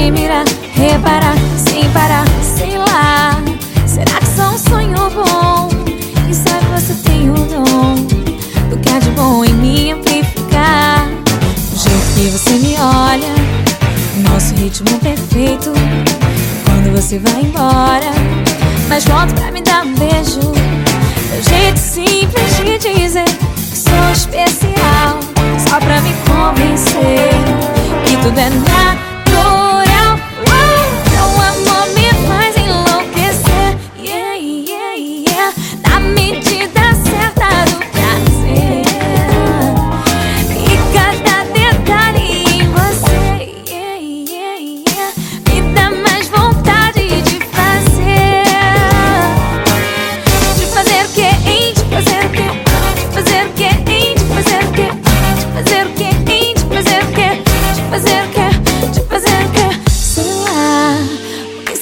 admirar, reparar, sem parar, sei lá. Será que só um sonho bom? Quem sabe você tem o dom do que há de bom em mim amplificar. O jeito que você me olha, nosso ritmo perfeito. Quando você vai embora, mas volta pra me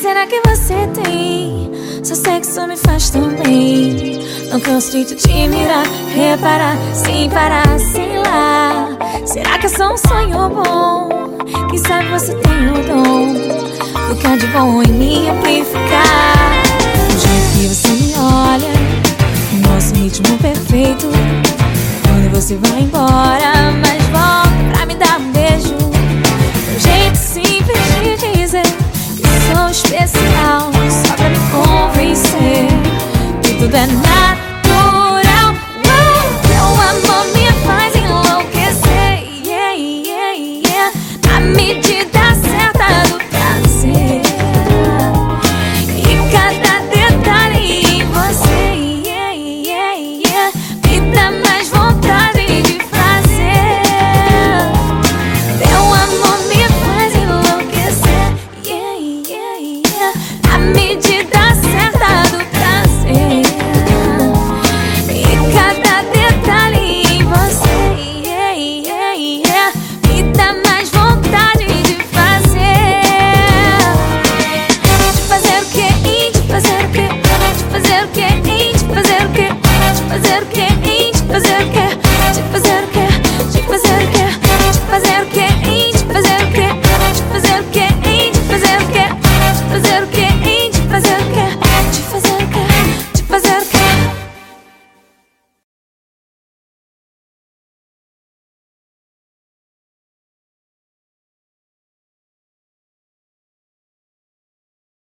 será que você tem? Seu sexo me faz tão bem. Não de te admirar, reparar, sem parar, sei lá. Será que é só um sonho bom? Quem sabe você tem o dom do que há de bom em me amplificar. fazer o quê? De fazer o quê? De fazer o quê? De fazer o quê?